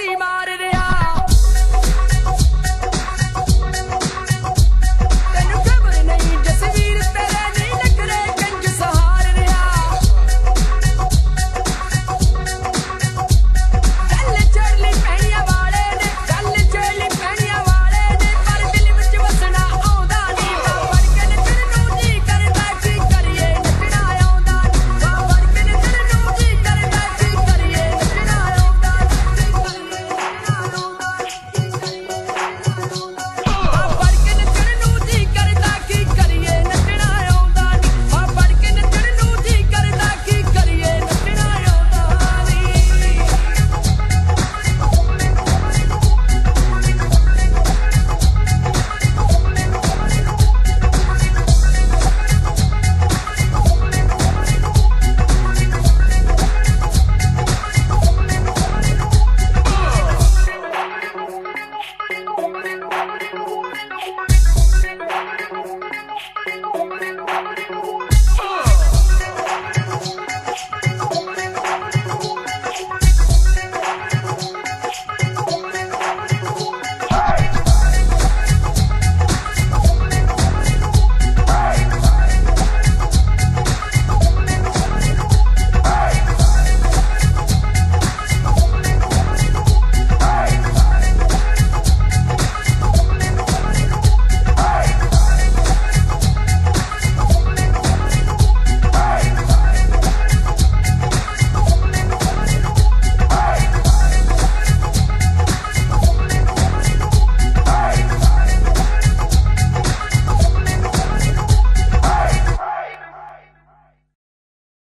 prima